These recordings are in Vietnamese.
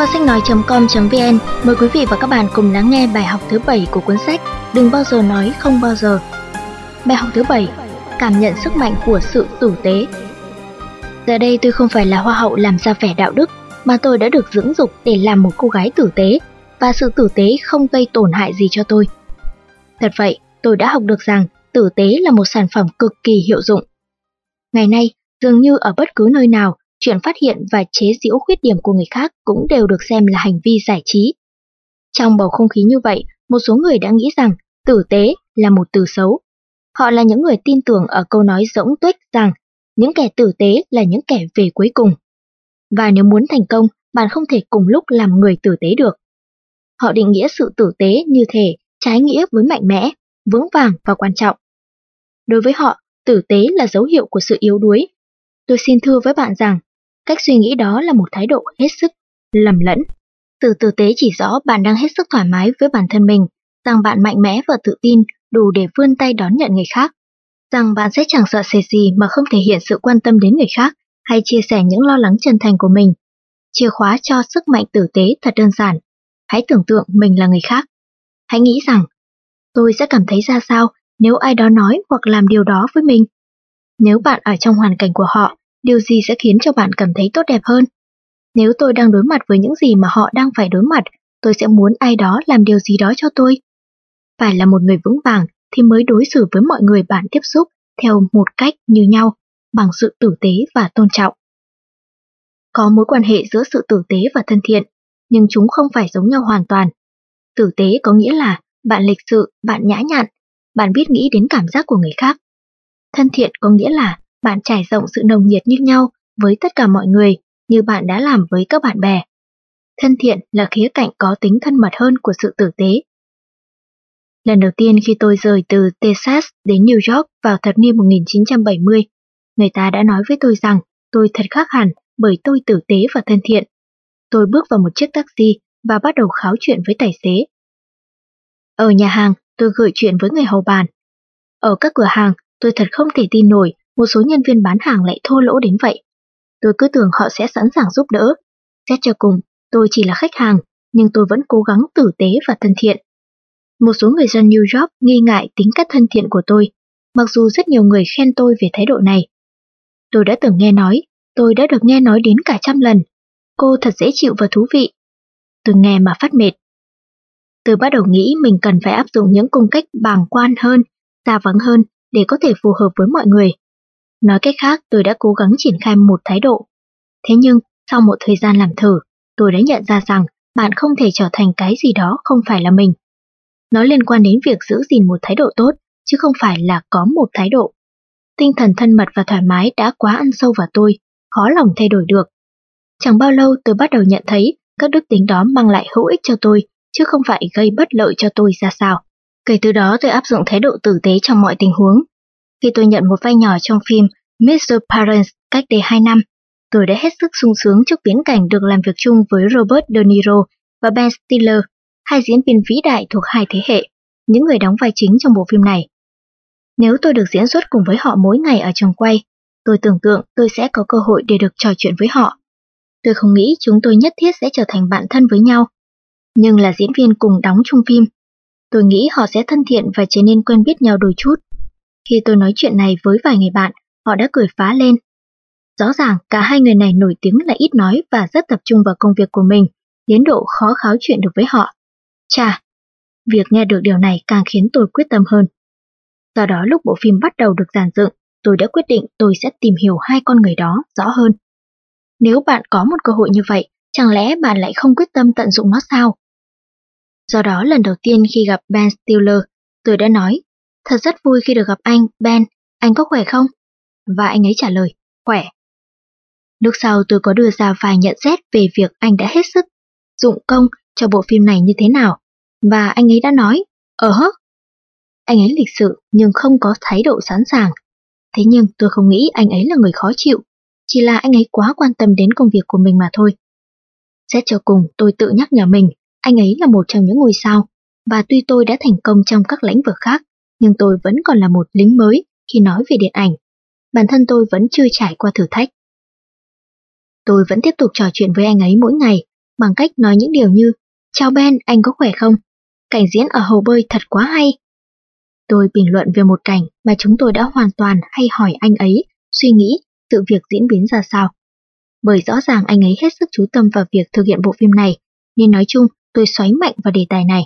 Kho sách nói.com.vn mời quý vị và các bạn cùng lắng nghe bài học thứ 7 của cuốn sách Đừng bao giờ nói không bao giờ. Bài học thứ 7: Cảm nhận sức mạnh của sự tử tế. Giờ đây tôi không phải là hoa hậu làm ra vẻ đạo đức, mà tôi đã được dưỡng dục để làm một cô gái tử tế, và sự tử tế không gây tổn hại gì cho tôi. Thật vậy, tôi đã học được rằng tử tế là một sản phẩm cực kỳ hiệu dụng. Ngày nay, dường như ở bất cứ nơi nào, chuyện phát hiện và chế giễu khuyết điểm của người khác cũng đều được xem là hành vi giải trí. Trong bầu không khí như vậy, một số người đã nghĩ rằng tử tế là một từ xấu. Họ là những người tin tưởng ở câu nói rỗng tuếch rằng những kẻ tử tế là những kẻ về cuối cùng. Và nếu muốn thành công, bạn không thể cùng lúc làm người tử tế được. Họ định nghĩa sự tử tế như thể trái nghĩa với mạnh mẽ, vững vàng và quan trọng. Đối với họ, tử tế là dấu hiệu của sự yếu đuối. Tôi xin thưa với bạn rằng, cách suy nghĩ đó là một thái độ hết sức lầm lẫn. Từ tử tế chỉ rõ bạn đang hết sức thoải mái với bản thân mình, rằng bạn mạnh mẽ và tự tin đủ để vươn tay đón nhận người khác, rằng bạn sẽ chẳng sợ sệt gì mà không thể hiện sự quan tâm đến người khác hay chia sẻ những lo lắng chân thành của mình. Chìa khóa cho sức mạnh tử tế thật đơn giản. Hãy tưởng tượng mình là người khác. Hãy nghĩ rằng, tôi sẽ cảm thấy ra sao nếu ai đó nói hoặc làm điều đó với mình. Nếu bạn ở trong hoàn cảnh của họ, điều gì sẽ khiến cho bạn cảm thấy tốt đẹp hơn? Nếu tôi đang đối mặt với những gì mà họ đang phải đối mặt, tôi sẽ muốn ai đó làm điều gì đó cho tôi. Phải là một người vững vàng thì mới đối xử với mọi người bạn tiếp xúc theo một cách như nhau, bằng sự tử tế và tôn trọng. Có mối quan hệ giữa sự tử tế và thân thiện, nhưng chúng không phải giống nhau hoàn toàn. Tử tế có nghĩa là bạn lịch sự, bạn nhã nhặn, bạn biết nghĩ đến cảm giác của người khác. Thân thiện có nghĩa là bạn trải rộng sự nồng nhiệt như nhau với tất cả mọi người như bạn đã làm với các bạn bè. Thân thiện là khía cạnh có tính thân mật hơn của sự tử tế. Lần đầu tiên khi tôi rời từ Texas đến New York vào thập niên 1970, người ta đã nói với tôi rằng tôi thật khác hẳn bởi tôi tử tế và thân thiện. Tôi bước vào một chiếc taxi và bắt đầu kháo chuyện với tài xế. Ở nhà hàng, tôi gửi chuyện với người hầu bàn. Ở các cửa hàng, tôi thật không thể tin nổi một số nhân viên bán hàng lại thô lỗ đến vậy. Tôi cứ tưởng họ sẽ sẵn sàng giúp đỡ. Xét cho cùng, tôi chỉ là khách hàng, nhưng tôi vẫn cố gắng tử tế và thân thiện. Một số người dân New York nghi ngại tính cách thân thiện của tôi, mặc dù rất nhiều người khen tôi về thái độ này. Tôi đã từng nghe nói, tôi đã được nghe nói đến cả trăm lần. Cô thật dễ chịu và thú vị. Tôi nghe mà phát mệt. Tôi bắt đầu nghĩ mình cần phải áp dụng những cung cách bàng quan hơn, xa vắng hơn để có thể phù hợp với mọi người. Nói cách khác, tôi đã cố gắng triển khai một thái độ. Thế nhưng, sau một thời gian làm thử, tôi đã nhận ra rằng bạn không thể trở thành cái gì đó không phải là mình. Nó liên quan đến việc giữ gìn một thái độ tốt, chứ không phải là có một thái độ. Tinh thần thân mật và thoải mái đã quá ăn sâu vào tôi, khó lòng thay đổi được. Chẳng bao lâu tôi bắt đầu nhận thấy các đức tính đó mang lại hữu ích cho tôi, chứ không phải gây bất lợi cho tôi ra sao. Kể từ đó tôi áp dụng thái độ tử tế trong mọi tình huống. Khi tôi nhận một vai nhỏ trong phim Mr. Parents cách đây 2 năm, tôi đã hết sức sung sướng trước viễn cảnh được làm việc chung với Robert De Niro và Ben Stiller, hai diễn viên vĩ đại thuộc hai thế hệ, những người đóng vai chính trong bộ phim này. Nếu tôi được diễn xuất cùng với họ mỗi ngày ở trường quay, tôi tưởng tượng tôi sẽ có cơ hội để được trò chuyện với họ. Tôi không nghĩ chúng tôi nhất thiết sẽ trở thành bạn thân với nhau, nhưng là diễn viên cùng đóng chung phim. Tôi nghĩ họ sẽ thân thiện và trở nên quen biết nhau đôi chút. Khi tôi nói chuyện này với vài người bạn, họ đã cười phá lên. Rõ ràng cả hai người này nổi tiếng là ít nói và rất tập trung vào công việc của mình, đến độ khó kháo chuyện được với họ. Chà, việc nghe được điều này càng khiến tôi quyết tâm hơn. Do đó lúc bộ phim bắt đầu được giàn dựng, tôi đã quyết định tôi sẽ tìm hiểu hai con người đó rõ hơn. Nếu bạn có một cơ hội như vậy, chẳng lẽ bạn lại không quyết tâm tận dụng nó sao? Do đó lần đầu tiên khi gặp Ben Stiller, tôi đã nói, thật rất vui khi được gặp anh, Ben, anh có khỏe không? Và anh ấy trả lời, khỏe. Lúc sau tôi có đưa ra vài nhận xét về việc anh đã hết sức dụng công cho bộ phim này như thế nào, và anh ấy đã nói, ờ hớ. Anh ấy lịch sự nhưng không có thái độ sẵn sàng. Thế nhưng tôi không nghĩ anh ấy là người khó chịu, chỉ là anh ấy quá quan tâm đến công việc của mình mà thôi. Xét cho cùng tôi tự nhắc nhở mình, anh ấy là một trong những ngôi sao, và tuy tôi đã thành công trong các lĩnh vực khác, nhưng tôi vẫn còn là một lính mới khi nói về điện ảnh. Bản thân tôi vẫn chưa trải qua thử thách. Tôi vẫn tiếp tục trò chuyện với anh ấy mỗi ngày, bằng cách nói những điều như Chào Ben, anh có khỏe không? Cảnh diễn ở hồ bơi thật quá hay. Tôi bình luận về một cảnh mà chúng tôi đã hoàn toàn hay hỏi anh ấy, suy nghĩ sự việc diễn biến ra sao. Bởi rõ ràng anh ấy hết sức chú tâm vào việc thực hiện bộ phim này, nên nói chung tôi xoáy mạnh vào đề tài này.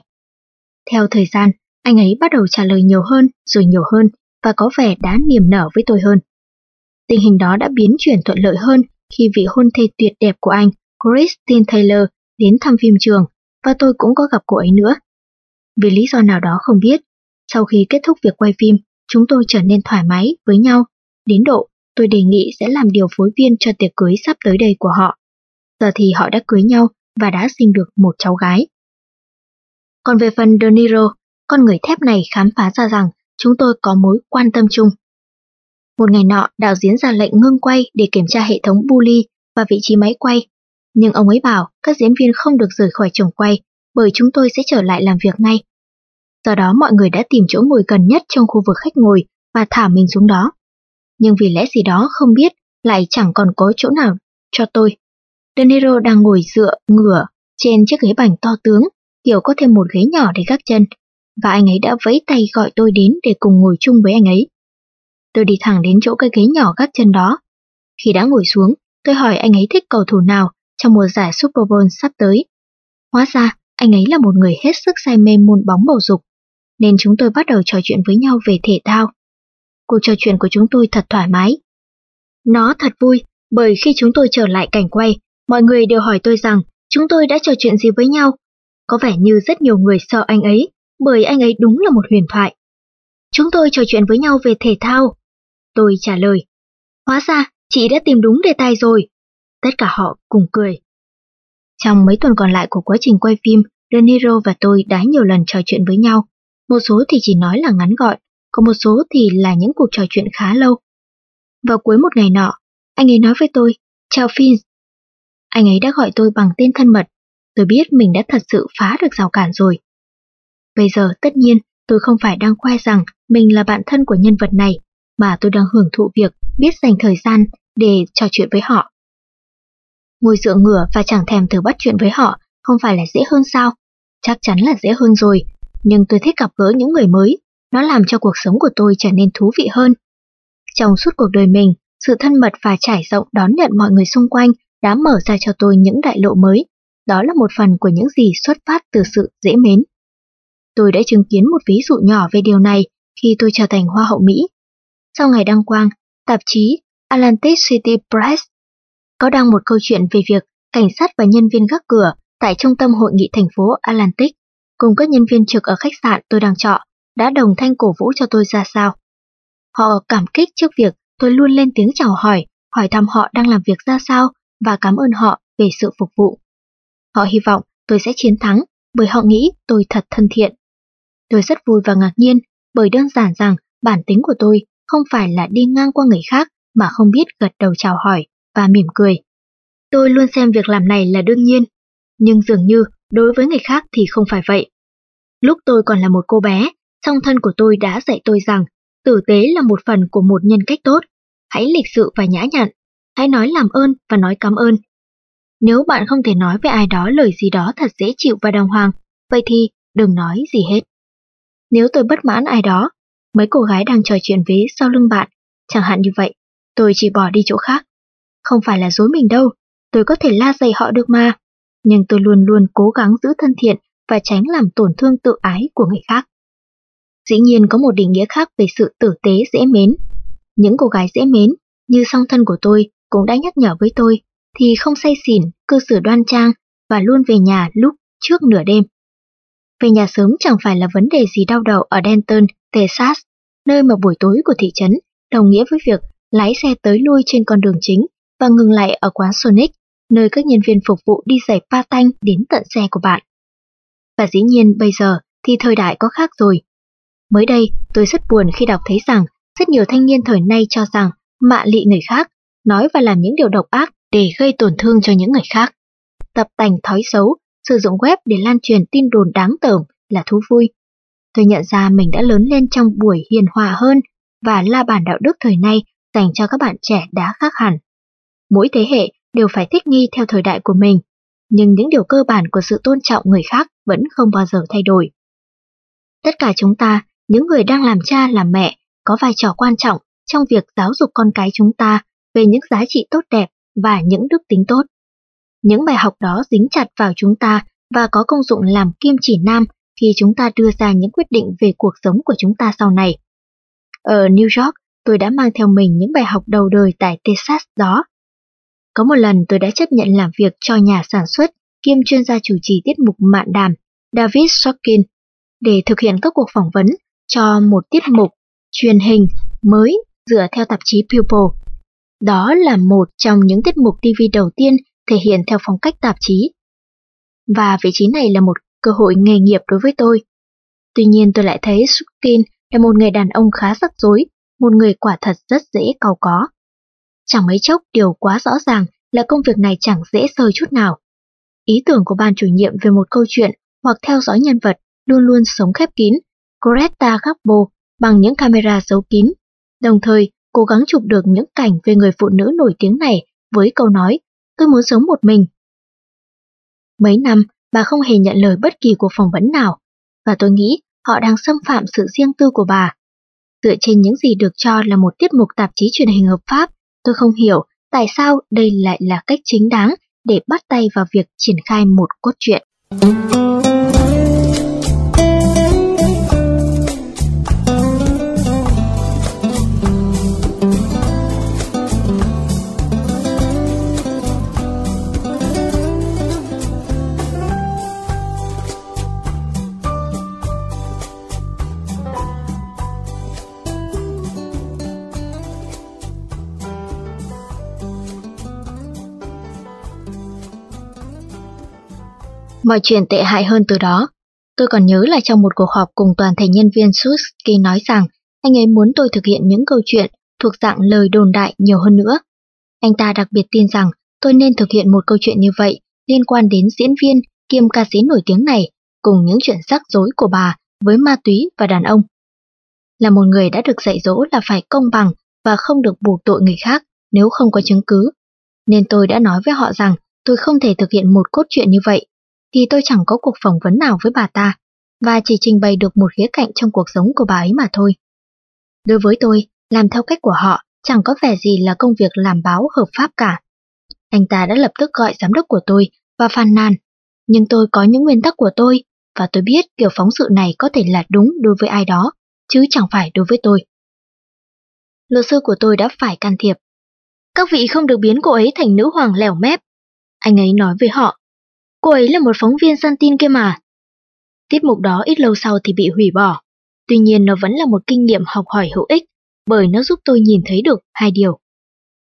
Theo thời gian, anh ấy bắt đầu trả lời nhiều hơn, rồi nhiều hơn, và có vẻ đã niềm nở với tôi hơn. Tình hình đó đã biến chuyển thuận lợi hơn khi vị hôn thê tuyệt đẹp của anh, Christine Taylor, đến thăm phim trường, và tôi cũng có gặp cô ấy nữa. Vì lý do nào đó không biết, sau khi kết thúc việc quay phim, chúng tôi trở nên thoải mái với nhau, đến độ tôi đề nghị sẽ làm điều phối viên cho tiệc cưới sắp tới đây của họ. Giờ thì họ đã cưới nhau và đã sinh được một cháu gái. Còn về phần De Niro, con người thép này khám phá ra rằng chúng tôi có mối quan tâm chung. Một ngày nọ, đạo diễn ra lệnh ngưng quay để kiểm tra hệ thống bully và vị trí máy quay. Nhưng ông ấy bảo các diễn viên không được rời khỏi trường quay bởi chúng tôi sẽ trở lại làm việc ngay. Do đó mọi người đã tìm chỗ ngồi gần nhất trong khu vực khách ngồi và thả mình xuống đó. Nhưng vì lẽ gì đó không biết lại chẳng còn có chỗ nào cho tôi. De Niro đang ngồi dựa, ngửa trên chiếc ghế bành to tướng, kiểu có thêm một ghế nhỏ để gác chân, và anh ấy đã vẫy tay gọi tôi đến để cùng ngồi chung với anh ấy. Tôi đi thẳng đến chỗ cái ghế nhỏ gác chân đó. Khi đã ngồi xuống, tôi hỏi anh ấy thích cầu thủ nào trong mùa giải Super Bowl sắp tới. Hóa ra, anh ấy là một người hết sức say mê môn bóng bầu dục, nên chúng tôi bắt đầu trò chuyện với nhau về thể thao. Cuộc trò chuyện của chúng tôi thật thoải mái. Nó thật vui, bởi khi chúng tôi trở lại cảnh quay, mọi người đều hỏi tôi rằng chúng tôi đã trò chuyện gì với nhau. Có vẻ như rất nhiều người sợ anh ấy, bởi anh ấy đúng là một huyền thoại. Chúng tôi trò chuyện với nhau về thể thao. Tôi trả lời, hóa ra chị đã tìm đúng đề tài rồi. Tất cả họ cùng cười. Trong mấy tuần còn lại của quá trình quay phim, De Niro và tôi đã nhiều lần trò chuyện với nhau. Một số thì chỉ nói là ngắn gọn, còn một số thì là những cuộc trò chuyện khá lâu. Vào cuối một ngày nọ, anh ấy nói với tôi, chào Finn. Anh ấy đã gọi tôi bằng tên thân mật, tôi biết mình đã thật sự phá được rào cản rồi. Bây giờ tất nhiên tôi không phải đang khoe rằng mình là bạn thân của nhân vật này, mà tôi đang hưởng thụ việc biết dành thời gian để trò chuyện với họ. Ngồi dựa ngửa và chẳng thèm thử bắt chuyện với họ không phải là dễ hơn sao? Chắc chắn là dễ hơn rồi, nhưng tôi thích gặp gỡ những người mới, nó làm cho cuộc sống của tôi trở nên thú vị hơn. Trong suốt cuộc đời mình, sự thân mật và trải rộng đón nhận mọi người xung quanh đã mở ra cho tôi những đại lộ mới. Đó là một phần của những gì xuất phát từ sự dễ mến. Tôi đã chứng kiến một ví dụ nhỏ về điều này khi tôi trở thành Hoa hậu Mỹ. Sau ngày đăng quang, tạp chí Atlantic City Press có đăng một câu chuyện về việc cảnh sát và nhân viên gác cửa tại trung tâm hội nghị thành phố Atlantic cùng các nhân viên trực ở khách sạn tôi đang trọ đã đồng thanh cổ vũ cho tôi ra sao. Họ cảm kích trước việc tôi luôn lên tiếng chào hỏi, hỏi thăm họ đang làm việc ra sao và cảm ơn họ về sự phục vụ. Họ hy vọng tôi sẽ chiến thắng bởi họ nghĩ tôi thật thân thiện. Tôi rất vui và ngạc nhiên bởi đơn giản rằng bản tính của tôi không phải là đi ngang qua người khác mà không biết gật đầu chào hỏi và mỉm cười. Tôi luôn xem việc làm này là đương nhiên, nhưng dường như đối với người khác thì không phải vậy. Lúc tôi còn là một cô bé, song thân của tôi đã dạy tôi rằng tử tế là một phần của một nhân cách tốt. Hãy lịch sự và nhã nhặn, hãy nói làm ơn và nói cảm ơn. Nếu bạn không thể nói với ai đó lời gì đó thật dễ chịu và đàng hoàng, vậy thì đừng nói gì hết. Nếu tôi bất mãn ai đó, mấy cô gái đang trò chuyện với sau lưng bạn, chẳng hạn như vậy, tôi chỉ bỏ đi chỗ khác. Không phải là dối mình đâu, tôi có thể la dày họ được mà. Nhưng tôi luôn luôn cố gắng giữ thân thiện và tránh làm tổn thương tự ái của người khác. Dĩ nhiên có một định nghĩa khác về sự tử tế dễ mến. Những cô gái dễ mến, như song thân của tôi, cũng đã nhắc nhở với tôi, thì không say xỉn, cư xử đoan trang và luôn về nhà lúc trước nửa đêm. Về nhà sớm chẳng phải là vấn đề gì đau đầu ở Denton, Texas, nơi mà buổi tối của thị trấn đồng nghĩa với việc lái xe tới lui trên con đường chính và ngừng lại ở quán Sonic, nơi các nhân viên phục vụ đi giày pa tanh đến tận xe của bạn. Và dĩ nhiên bây giờ thì thời đại có khác rồi. Mới đây, tôi rất buồn khi đọc thấy rằng rất nhiều thanh niên thời nay cho rằng mạ lị người khác, nói và làm những điều độc ác để gây tổn thương cho những người khác. Tập tành thói xấu, sử dụng web để lan truyền tin đồn đáng tởm là thú vui. Tôi nhận ra mình đã lớn lên trong buổi hiền hòa hơn và la bàn đạo đức thời nay dành cho các bạn trẻ đã khác hẳn. Mỗi thế hệ đều phải thích nghi theo thời đại của mình. nhưng những điều cơ bản của sự tôn trọng người khác vẫn không bao giờ thay đổi. Tất cả chúng ta, những người đang làm cha làm mẹ, có vai trò quan trọng trong việc giáo dục con cái chúng ta về những giá trị tốt đẹp và những đức tính tốt. Những bài học đó dính chặt vào chúng ta và có công dụng làm kim chỉ nam khi chúng ta đưa ra những quyết định về cuộc sống của chúng ta sau này. Ở New York, tôi đã mang theo mình những bài học đầu đời tại Texas đó. Có một lần tôi đã chấp nhận làm việc cho nhà sản xuất kiêm chuyên gia chủ trì tiết mục mạn đàm David Sorkin để thực hiện các cuộc phỏng vấn cho một tiết mục truyền hình mới dựa theo tạp chí People. Đó là một trong những tiết mục TV đầu tiên thể hiện theo phong cách tạp chí. Và vị trí này là một cơ hội nghề nghiệp đối với tôi. Tuy nhiên tôi lại thấy Sukin là một người đàn ông khá rắc rối, một người quả thật rất dễ cầu có. Chẳng mấy chốc điều quá rõ ràng là công việc này chẳng dễ sơi chút nào. Ý tưởng của ban chủ nhiệm về một câu chuyện hoặc theo dõi nhân vật luôn luôn sống khép kín, Greta Garbo bằng những camera giấu kín, đồng thời cố gắng chụp được những cảnh về người phụ nữ nổi tiếng này với câu nói tôi muốn sống một mình. Mấy năm, bà không hề nhận lời bất kỳ cuộc phỏng vấn nào, và tôi nghĩ họ đang xâm phạm sự riêng tư của bà. Dựa trên những gì được cho là một tiết mục tạp chí truyền hình hợp pháp, tôi không hiểu tại sao đây lại là cách chính đáng để bắt tay vào việc triển khai một cốt truyện. Mọi chuyện tệ hại hơn từ đó. Tôi còn nhớ là trong một cuộc họp cùng toàn thể nhân viên Suski nói rằng, anh ấy muốn tôi thực hiện những câu chuyện thuộc dạng lời đồn đại nhiều hơn nữa. Anh ta đặc biệt tin rằng tôi nên thực hiện một câu chuyện như vậy liên quan đến diễn viên kiêm ca sĩ nổi tiếng này cùng những chuyện rắc rối của bà với ma túy và đàn ông. Là một người đã được dạy dỗ là phải công bằng và không được buộc tội người khác nếu không có chứng cứ. Nên tôi đã nói với họ rằng tôi không thể thực hiện một cốt truyện như vậy thì tôi chẳng có cuộc phỏng vấn nào với bà ta, và chỉ trình bày được một khía cạnh trong cuộc sống của bà ấy mà thôi. Đối với tôi, làm theo cách của họ chẳng có vẻ gì là công việc làm báo hợp pháp cả. Anh ta đã lập tức gọi giám đốc của tôi và phàn nàn, nhưng tôi có những nguyên tắc của tôi, và tôi biết kiểu phóng sự này có thể là đúng đối với ai đó, chứ chẳng phải đối với tôi. Luật sư của tôi đã phải can thiệp. Các vị không được biến cô ấy thành nữ hoàng lẻo mép. Anh ấy nói với họ, Cô ấy là một phóng viên săn tin kia mà. Tiết mục đó ít lâu sau thì bị hủy bỏ. Tuy nhiên nó vẫn là một kinh nghiệm học hỏi hữu ích, bởi nó giúp tôi nhìn thấy được hai điều.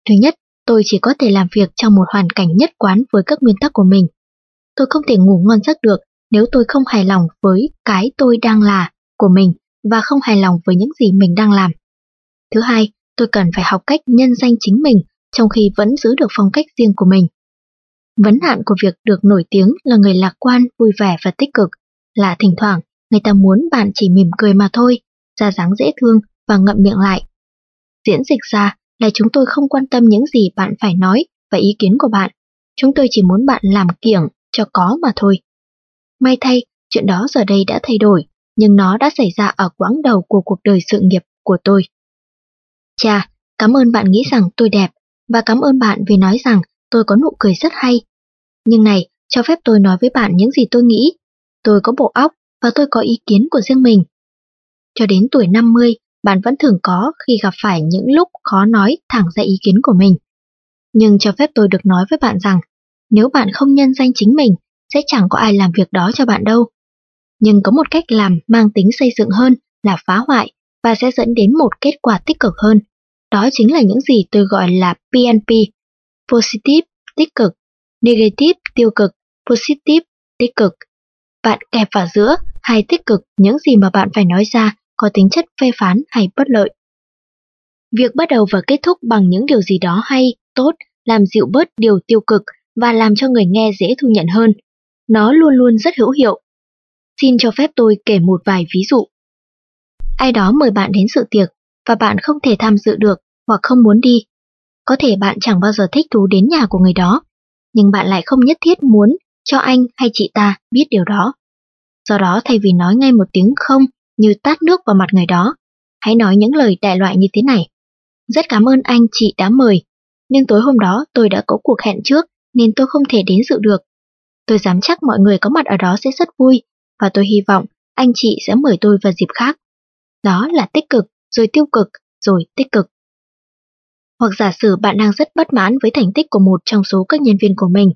Thứ nhất, tôi chỉ có thể làm việc trong một hoàn cảnh nhất quán với các nguyên tắc của mình. Tôi không thể ngủ ngon giấc được nếu tôi không hài lòng với cái tôi đang là của mình và không hài lòng với những gì mình đang làm. Thứ hai, tôi cần phải học cách nhân danh chính mình trong khi vẫn giữ được phong cách riêng của mình. Vấn nạn của việc được nổi tiếng là người lạc quan, vui vẻ và tích cực, là thỉnh thoảng người ta muốn bạn chỉ mỉm cười mà thôi, ra dáng dễ thương và ngậm miệng lại. Diễn dịch ra là chúng tôi không quan tâm những gì bạn phải nói và ý kiến của bạn. Chúng tôi chỉ muốn bạn làm kiểng cho có mà thôi. May thay, chuyện đó giờ đây đã thay đổi, nhưng nó đã xảy ra ở quãng đầu của cuộc đời sự nghiệp của tôi. Chà, cảm ơn bạn nghĩ rằng tôi đẹp, và cảm ơn bạn vì nói rằng tôi có nụ cười rất hay. Nhưng này, cho phép tôi nói với bạn những gì tôi nghĩ. Tôi có bộ óc và tôi có ý kiến của riêng mình. Cho đến tuổi 50, bạn vẫn thường có khi gặp phải những lúc khó nói thẳng ra ý kiến của mình. Nhưng cho phép tôi được nói với bạn rằng, nếu bạn không nhân danh chính mình, sẽ chẳng có ai làm việc đó cho bạn đâu. Nhưng có một cách làm mang tính xây dựng hơn là phá hoại và sẽ dẫn đến một kết quả tích cực hơn. Đó chính là những gì tôi gọi là PNP, Positive, tích cực, Negative, tiêu cực, Positive, tích cực. Bạn kẹp vào giữa hay tích cực những gì mà bạn phải nói ra có tính chất phê phán hay bất lợi. Việc bắt đầu và kết thúc bằng những điều gì đó hay, tốt, làm dịu bớt điều tiêu cực và làm cho người nghe dễ thu nhận hơn. Nó luôn luôn rất hữu hiệu. Xin cho phép tôi kể một vài ví dụ. Ai đó mời bạn đến sự tiệc và bạn không thể tham dự được hoặc không muốn đi. Có thể bạn chẳng bao giờ thích thú đến nhà của người đó, nhưng bạn lại không nhất thiết muốn cho anh hay chị ta biết điều đó. Do đó thay vì nói ngay một tiếng không như tát nước vào mặt người đó, hãy nói những lời đại loại như thế này. Rất cảm ơn anh chị đã mời, nhưng tối hôm đó tôi đã có cuộc hẹn trước nên tôi không thể đến dự được. Tôi dám chắc mọi người có mặt ở đó sẽ rất vui và tôi hy vọng anh chị sẽ mời tôi vào dịp khác. Đó là tích cực, rồi tiêu cực, rồi tích cực. Hoặc giả sử bạn đang rất bất mãn với thành tích của một trong số các nhân viên của mình.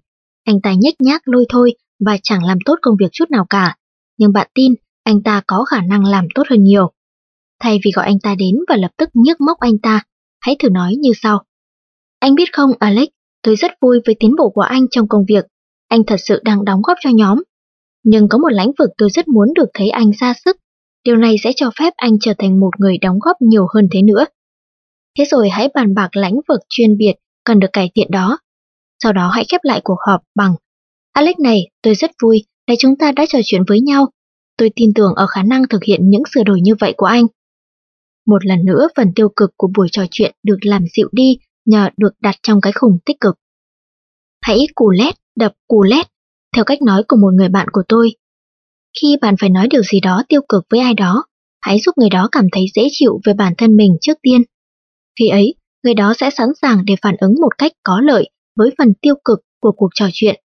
Anh ta nhếch nhác lôi thôi và chẳng làm tốt công việc chút nào cả. Nhưng bạn tin anh ta có khả năng làm tốt hơn nhiều. Thay vì gọi anh ta đến và lập tức nhức móc anh ta, hãy thử nói như sau. Anh biết không Alex, tôi rất vui với tiến bộ của anh trong công việc. Anh thật sự đang đóng góp cho nhóm. Nhưng có một lãnh vực tôi rất muốn được thấy anh ra sức. Điều này sẽ cho phép anh trở thành một người đóng góp nhiều hơn thế nữa. Thế rồi hãy bàn bạc lãnh vực chuyên biệt cần được cải thiện đó. Sau đó hãy khép lại cuộc họp bằng Alex này, tôi rất vui là chúng ta đã trò chuyện với nhau. Tôi tin tưởng ở khả năng thực hiện những sửa đổi như vậy của anh. Một lần nữa phần tiêu cực của buổi trò chuyện được làm dịu đi nhờ được đặt trong cái khủng tích cực. Hãy cù lét, đập cù lét, theo cách nói của một người bạn của tôi. Khi bạn phải nói điều gì đó tiêu cực với ai đó, hãy giúp người đó cảm thấy dễ chịu về bản thân mình trước tiên. Khi ấy, người đó sẽ sẵn sàng để phản ứng một cách có lợi với phần tiêu cực của cuộc trò chuyện.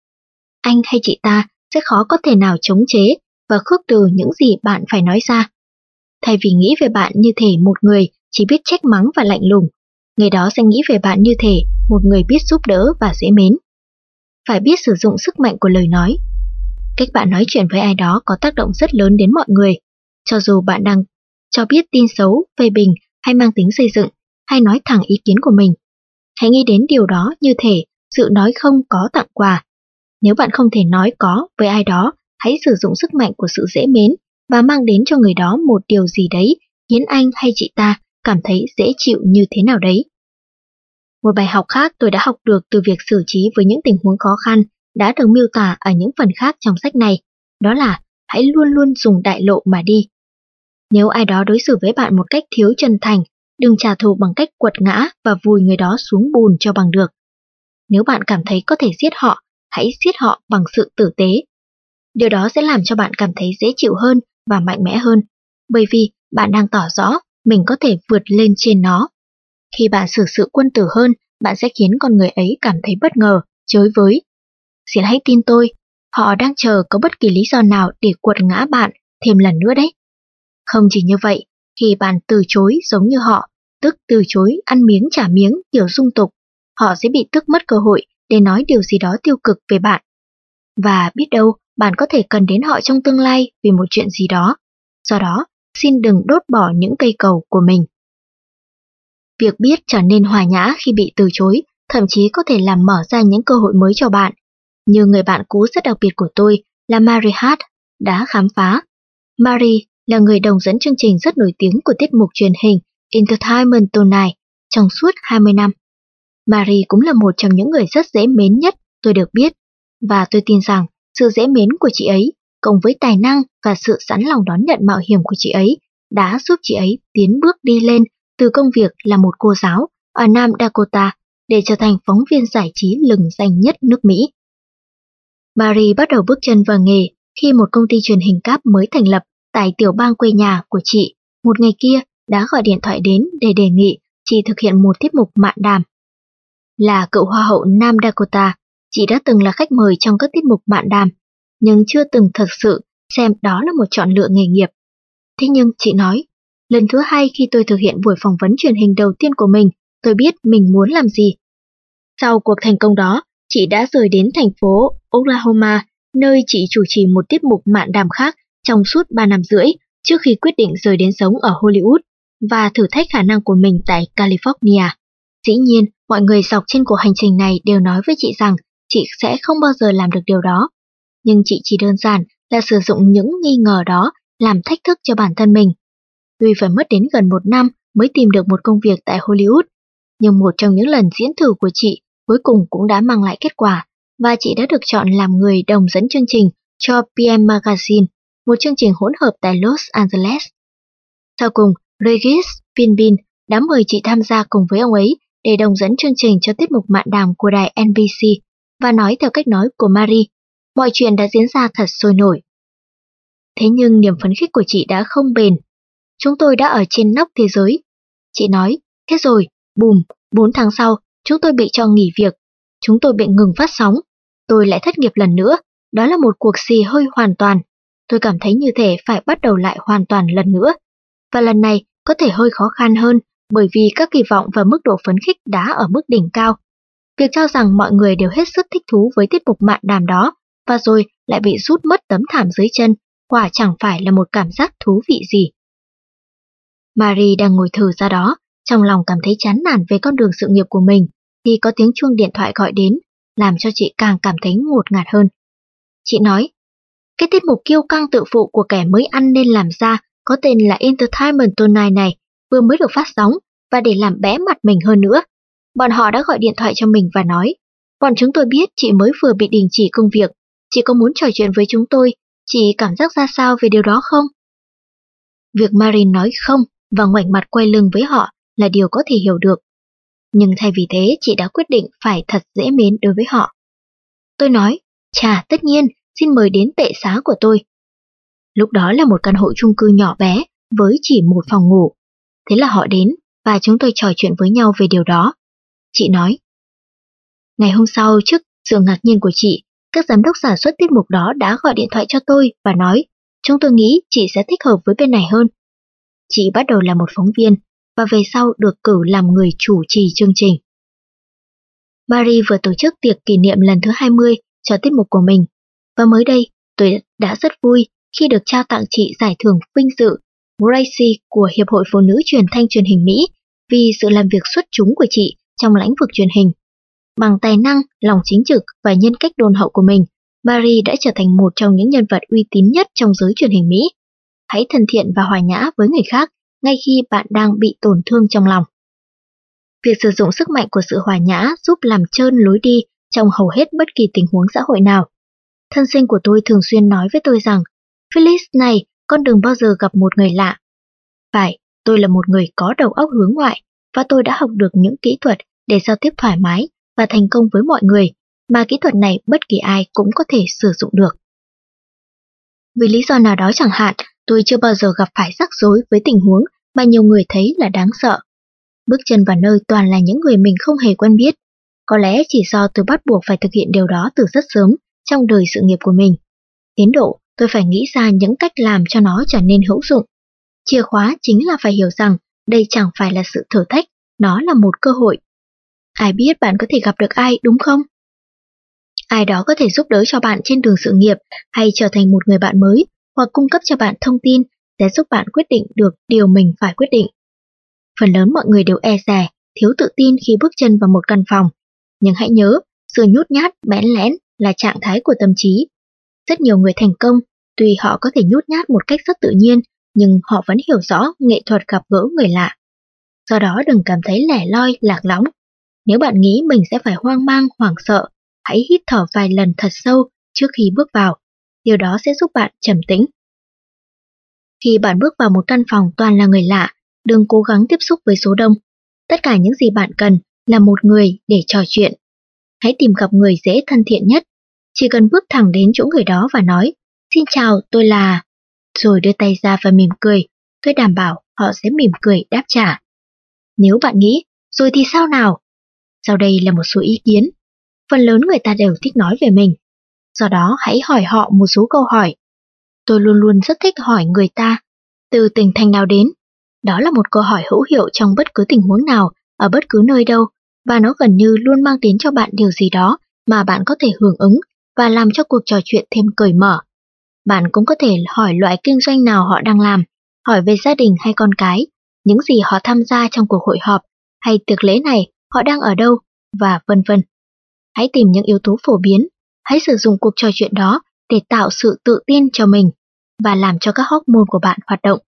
Anh hay chị ta sẽ khó có thể nào chống chế và khước từ những gì bạn phải nói ra. Thay vì nghĩ về bạn như thể một người chỉ biết trách mắng và lạnh lùng, người đó sẽ nghĩ về bạn như thể một người biết giúp đỡ và dễ mến. Phải biết sử dụng sức mạnh của lời nói. Cách bạn nói chuyện với ai đó có tác động rất lớn đến mọi người, cho dù bạn đang cho biết tin xấu, phê bình hay mang tính xây dựng, hay nói thẳng ý kiến của mình. Hãy nghĩ đến điều đó như thể sự nói không có tặng quà. Nếu bạn không thể nói có với ai đó, hãy sử dụng sức mạnh của sự dễ mến và mang đến cho người đó một điều gì đấy khiến anh hay chị ta cảm thấy dễ chịu như thế nào đấy. Một bài học khác tôi đã học được từ việc xử trí với những tình huống khó khăn đã được miêu tả ở những phần khác trong sách này, đó là hãy luôn luôn dùng đại lộ mà đi. Nếu ai đó đối xử với bạn một cách thiếu chân thành, đừng trả thù bằng cách quật ngã và vùi người đó xuống bùn cho bằng được. Nếu bạn cảm thấy có thể giết họ, hãy giết họ bằng sự tử tế. Điều đó sẽ làm cho bạn cảm thấy dễ chịu hơn và mạnh mẽ hơn, bởi vì bạn đang tỏ rõ mình có thể vượt lên trên nó. Khi bạn xử sự quân tử hơn, bạn sẽ khiến con người ấy cảm thấy bất ngờ, chới với. Xin hãy tin tôi, họ đang chờ có bất kỳ lý do nào để quật ngã bạn thêm lần nữa đấy. Không chỉ như vậy, thì bạn từ chối giống như họ, tức từ chối ăn miếng trả miếng kiểu dung tục, họ sẽ bị tức mất cơ hội để nói điều gì đó tiêu cực về bạn. Và biết đâu, bạn có thể cần đến họ trong tương lai vì một chuyện gì đó. Do đó, xin đừng đốt bỏ những cây cầu của mình. Việc biết trở nên hòa nhã khi bị từ chối, thậm chí có thể làm mở ra những cơ hội mới cho bạn. Như người bạn cũ rất đặc biệt của tôi là Mary Hart đã khám phá. Mary là người đồng dẫn chương trình rất nổi tiếng của tiết mục truyền hình Entertainment Tonight trong suốt 20 năm. Mary cũng là một trong những người rất dễ mến nhất tôi được biết, và tôi tin rằng sự dễ mến của chị ấy, cộng với tài năng và sự sẵn lòng đón nhận mạo hiểm của chị ấy, đã giúp chị ấy tiến bước đi lên từ công việc là một cô giáo ở Nam Dakota để trở thành phóng viên giải trí lừng danh nhất nước Mỹ. Mary bắt đầu bước chân vào nghề khi một công ty truyền hình cáp mới thành lập tại tiểu bang quê nhà của chị, một ngày kia đã gọi điện thoại đến để đề nghị chị thực hiện một tiết mục mạn đàm. Là cựu hoa hậu Nam Dakota, chị đã từng là khách mời trong các tiết mục mạn đàm, nhưng chưa từng thật sự xem đó là một chọn lựa nghề nghiệp. Thế nhưng chị nói, lần thứ hai khi tôi thực hiện buổi phỏng vấn truyền hình đầu tiên của mình, tôi biết mình muốn làm gì. Sau cuộc thành công đó, chị đã rời đến thành phố Oklahoma, nơi chị chủ trì một tiết mục mạn đàm khác trong suốt 3 năm rưỡi trước khi quyết định rời đến sống ở Hollywood và thử thách khả năng của mình tại California. Dĩ nhiên, mọi người dọc trên cuộc hành trình này đều nói với chị rằng chị sẽ không bao giờ làm được điều đó. Nhưng chị chỉ đơn giản là sử dụng những nghi ngờ đó làm thách thức cho bản thân mình. Tuy phải mất đến gần một năm mới tìm được một công việc tại Hollywood, nhưng một trong những lần diễn thử của chị cuối cùng cũng đã mang lại kết quả và chị đã được chọn làm người đồng dẫn chương trình cho PM Magazine một chương trình hỗn hợp tại Los Angeles. Sau cùng, Regis Pinbin đã mời chị tham gia cùng với ông ấy để đồng dẫn chương trình cho tiết mục mạn đàm của đài NBC và nói theo cách nói của Marie. mọi chuyện đã diễn ra thật sôi nổi. Thế nhưng niềm phấn khích của chị đã không bền. Chúng tôi đã ở trên nóc thế giới. Chị nói, thế rồi, bùm, 4 tháng sau, chúng tôi bị cho nghỉ việc. Chúng tôi bị ngừng phát sóng. Tôi lại thất nghiệp lần nữa. Đó là một cuộc xì hơi hoàn toàn. Tôi cảm thấy như thể phải bắt đầu lại hoàn toàn lần nữa. Và lần này có thể hơi khó khăn hơn bởi vì các kỳ vọng và mức độ phấn khích đã ở mức đỉnh cao. Việc cho rằng mọi người đều hết sức thích thú với tiết mục mạn đàm đó và rồi lại bị rút mất tấm thảm dưới chân, quả chẳng phải là một cảm giác thú vị gì. Marie đang ngồi thử ra đó, trong lòng cảm thấy chán nản về con đường sự nghiệp của mình, thì có tiếng chuông điện thoại gọi đến, làm cho chị càng cảm thấy ngột ngạt hơn. Chị nói, cái tiết mục kiêu căng tự phụ của kẻ mới ăn nên làm ra có tên là Entertainment Tonight này vừa mới được phát sóng và để làm bé mặt mình hơn nữa. Bọn họ đã gọi điện thoại cho mình và nói, bọn chúng tôi biết chị mới vừa bị đình chỉ công việc, chị có muốn trò chuyện với chúng tôi, chị cảm giác ra sao về điều đó không? Việc Marin nói không và ngoảnh mặt quay lưng với họ là điều có thể hiểu được. Nhưng thay vì thế, chị đã quyết định phải thật dễ mến đối với họ. Tôi nói, chà, tất nhiên, xin mời đến tệ xá của tôi. Lúc đó là một căn hộ chung cư nhỏ bé với chỉ một phòng ngủ. Thế là họ đến và chúng tôi trò chuyện với nhau về điều đó. Chị nói. Ngày hôm sau trước sự ngạc nhiên của chị, các giám đốc sản xuất tiết mục đó đã gọi điện thoại cho tôi và nói chúng tôi nghĩ chị sẽ thích hợp với bên này hơn. Chị bắt đầu là một phóng viên và về sau được cử làm người chủ trì chương trình. Barry vừa tổ chức tiệc kỷ niệm lần thứ 20 cho tiết mục của mình mới đây tôi đã rất vui khi được trao tặng chị giải thưởng vinh dự Gracie của Hiệp hội Phụ nữ Truyền thanh truyền hình Mỹ vì sự làm việc xuất chúng của chị trong lĩnh vực truyền hình. Bằng tài năng, lòng chính trực và nhân cách đồn hậu của mình, Marie đã trở thành một trong những nhân vật uy tín nhất trong giới truyền hình Mỹ. Hãy thân thiện và hòa nhã với người khác ngay khi bạn đang bị tổn thương trong lòng. Việc sử dụng sức mạnh của sự hòa nhã giúp làm trơn lối đi trong hầu hết bất kỳ tình huống xã hội nào. Thân sinh của tôi thường xuyên nói với tôi rằng, Phyllis này, con đừng bao giờ gặp một người lạ. Phải, tôi là một người có đầu óc hướng ngoại, và tôi đã học được những kỹ thuật để giao tiếp thoải mái và thành công với mọi người, mà kỹ thuật này bất kỳ ai cũng có thể sử dụng được. Vì lý do nào đó chẳng hạn, tôi chưa bao giờ gặp phải rắc rối với tình huống mà nhiều người thấy là đáng sợ. Bước chân vào nơi toàn là những người mình không hề quen biết. Có lẽ chỉ do tôi bắt buộc phải thực hiện điều đó từ rất sớm trong đời sự nghiệp của mình. Tiến độ, tôi phải nghĩ ra những cách làm cho nó trở nên hữu dụng. Chìa khóa chính là phải hiểu rằng đây chẳng phải là sự thử thách, nó là một cơ hội. Ai biết bạn có thể gặp được ai đúng không? Ai đó có thể giúp đỡ cho bạn trên đường sự nghiệp hay trở thành một người bạn mới hoặc cung cấp cho bạn thông tin sẽ giúp bạn quyết định được điều mình phải quyết định. Phần lớn mọi người đều e dè, thiếu tự tin khi bước chân vào một căn phòng. Nhưng hãy nhớ, sự nhút nhát, bẽn lẽn là trạng thái của tâm trí. Rất nhiều người thành công, tuy họ có thể nhút nhát một cách rất tự nhiên, nhưng họ vẫn hiểu rõ nghệ thuật gặp gỡ người lạ. Do đó đừng cảm thấy lẻ loi, lạc lõng. Nếu bạn nghĩ mình sẽ phải hoang mang, hoảng sợ, hãy hít thở vài lần thật sâu trước khi bước vào. Điều đó sẽ giúp bạn trầm tĩnh. Khi bạn bước vào một căn phòng toàn là người lạ, đừng cố gắng tiếp xúc với số đông. Tất cả những gì bạn cần là một người để trò chuyện. Hãy tìm gặp người dễ thân thiện nhất. Chỉ cần bước thẳng đến chỗ người đó và nói, Xin chào, tôi là... Rồi đưa tay ra và mỉm cười. Tôi đảm bảo họ sẽ mỉm cười đáp trả. Nếu bạn nghĩ, rồi thì sao nào? Sau đây là một số ý kiến. Phần lớn người ta đều thích nói về mình. Do đó hãy hỏi họ một số câu hỏi. Tôi luôn luôn rất thích hỏi người ta, từ tỉnh thành nào đến. Đó là một câu hỏi hữu hiệu trong bất cứ tình huống nào, ở bất cứ nơi đâu, và nó gần như luôn mang đến cho bạn điều gì đó mà bạn có thể hưởng ứng và làm cho cuộc trò chuyện thêm cởi mở. Bạn cũng có thể hỏi loại kinh doanh nào họ đang làm, hỏi về gia đình hay con cái, những gì họ tham gia trong cuộc hội họp hay tiệc lễ này, họ đang ở đâu, và vân vân. Hãy tìm những yếu tố phổ biến, hãy sử dụng cuộc trò chuyện đó để tạo sự tự tin cho mình và làm cho các hormone của bạn hoạt động.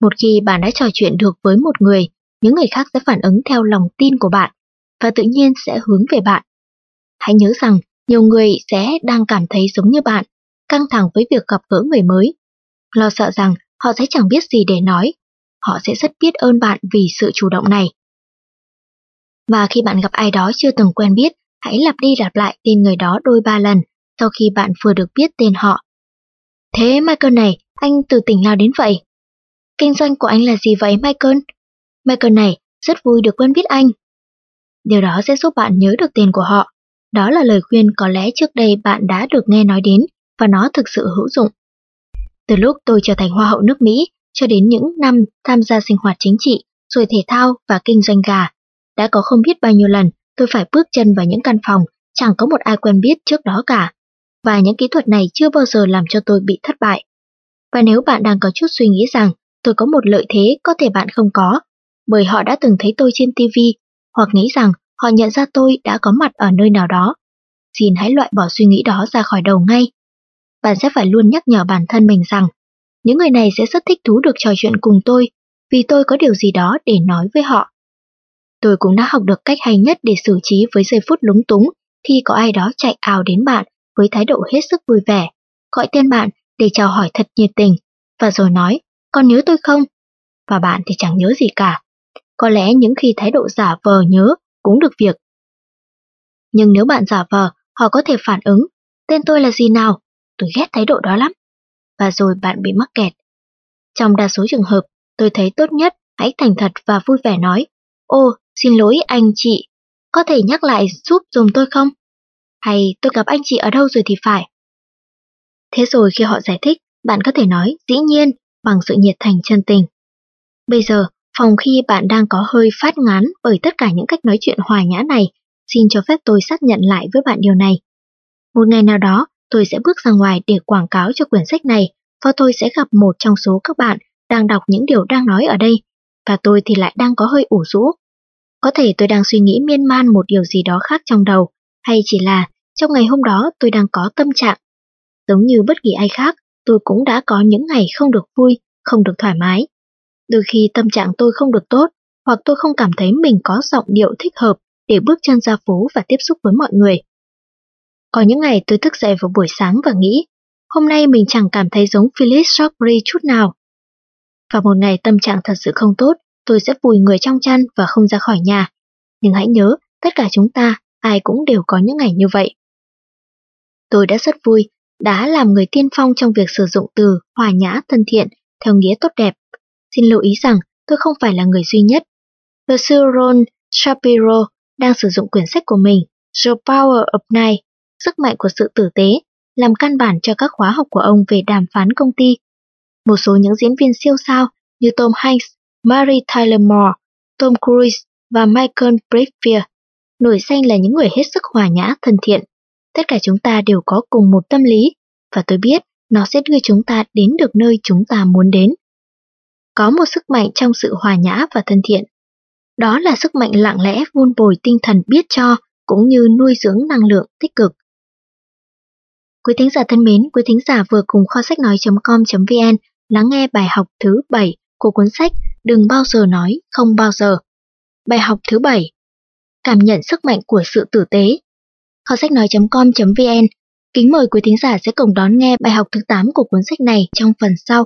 Một khi bạn đã trò chuyện được với một người, những người khác sẽ phản ứng theo lòng tin của bạn và tự nhiên sẽ hướng về bạn. Hãy nhớ rằng nhiều người sẽ đang cảm thấy giống như bạn, căng thẳng với việc gặp gỡ người mới, lo sợ rằng họ sẽ chẳng biết gì để nói. Họ sẽ rất biết ơn bạn vì sự chủ động này. Và khi bạn gặp ai đó chưa từng quen biết, hãy lặp đi lặp lại tên người đó đôi ba lần sau khi bạn vừa được biết tên họ. Thế Michael này, anh từ tỉnh nào đến vậy? Kinh doanh của anh là gì vậy Michael? Michael này, rất vui được quen biết anh. Điều đó sẽ giúp bạn nhớ được tên của họ. Đó là lời khuyên có lẽ trước đây bạn đã được nghe nói đến và nó thực sự hữu dụng. Từ lúc tôi trở thành Hoa hậu nước Mỹ cho đến những năm tham gia sinh hoạt chính trị, rồi thể thao và kinh doanh gà, đã có không biết bao nhiêu lần tôi phải bước chân vào những căn phòng chẳng có một ai quen biết trước đó cả. Và những kỹ thuật này chưa bao giờ làm cho tôi bị thất bại. Và nếu bạn đang có chút suy nghĩ rằng tôi có một lợi thế có thể bạn không có, bởi họ đã từng thấy tôi trên TV, hoặc nghĩ rằng họ nhận ra tôi đã có mặt ở nơi nào đó. Xin hãy loại bỏ suy nghĩ đó ra khỏi đầu ngay. Bạn sẽ phải luôn nhắc nhở bản thân mình rằng, những người này sẽ rất thích thú được trò chuyện cùng tôi, vì tôi có điều gì đó để nói với họ. Tôi cũng đã học được cách hay nhất để xử trí với giây phút lúng túng khi có ai đó chạy ào đến bạn với thái độ hết sức vui vẻ, gọi tên bạn để chào hỏi thật nhiệt tình, và rồi nói, con nhớ tôi không? Và bạn thì chẳng nhớ gì cả. Có lẽ những khi thái độ giả vờ nhớ cũng được việc. Nhưng nếu bạn giả vờ, họ có thể phản ứng, tên tôi là gì nào? Tôi ghét thái độ đó lắm. Và rồi bạn bị mắc kẹt. Trong đa số trường hợp, tôi thấy tốt nhất hãy thành thật và vui vẻ nói, ô, xin lỗi anh chị, có thể nhắc lại giúp dùm tôi không? Hay tôi gặp anh chị ở đâu rồi thì phải? Thế rồi khi họ giải thích, bạn có thể nói dĩ nhiên bằng sự nhiệt thành chân tình. Bây giờ, phòng khi bạn đang có hơi phát ngán bởi tất cả những cách nói chuyện hòa nhã này, xin cho phép tôi xác nhận lại với bạn điều này. Một ngày nào đó, tôi sẽ bước ra ngoài để quảng cáo cho quyển sách này và tôi sẽ gặp một trong số các bạn đang đọc những điều đang nói ở đây, và tôi thì lại đang có hơi ủ rũ có thể tôi đang suy nghĩ miên man một điều gì đó khác trong đầu, hay chỉ là trong ngày hôm đó tôi đang có tâm trạng. Giống như bất kỳ ai khác, tôi cũng đã có những ngày không được vui, không được thoải mái. Đôi khi tâm trạng tôi không được tốt, hoặc tôi không cảm thấy mình có giọng điệu thích hợp để bước chân ra phố và tiếp xúc với mọi người. Có những ngày tôi thức dậy vào buổi sáng và nghĩ, hôm nay mình chẳng cảm thấy giống Phyllis Shockbury chút nào. Và một ngày tâm trạng thật sự không tốt, tôi sẽ vùi người trong chăn và không ra khỏi nhà. Nhưng hãy nhớ, tất cả chúng ta, ai cũng đều có những ngày như vậy. Tôi đã rất vui, đã làm người tiên phong trong việc sử dụng từ hòa nhã thân thiện theo nghĩa tốt đẹp. Xin lưu ý rằng tôi không phải là người duy nhất. Luật sư Ron Shapiro đang sử dụng quyển sách của mình, The Power of Night, sức mạnh của sự tử tế, làm căn bản cho các khóa học của ông về đàm phán công ty. Một số những diễn viên siêu sao như Tom Hanks Mary Tyler Moore, Tom Cruise và Michael Bradfield nổi danh là những người hết sức hòa nhã, thân thiện. Tất cả chúng ta đều có cùng một tâm lý, và tôi biết nó sẽ đưa chúng ta đến được nơi chúng ta muốn đến. Có một sức mạnh trong sự hòa nhã và thân thiện. Đó là sức mạnh lặng lẽ vun bồi tinh thần biết cho, cũng như nuôi dưỡng năng lượng tích cực. Quý thính giả thân mến, quý thính giả vừa cùng kho sách nói.com.vn lắng nghe bài học thứ 7 của cuốn sách Đừng bao giờ nói không bao giờ. Bài học thứ 7 Cảm nhận sức mạnh của sự tử tế Kho sách nói.com.vn Kính mời quý thính giả sẽ cùng đón nghe bài học thứ 8 của cuốn sách này trong phần sau.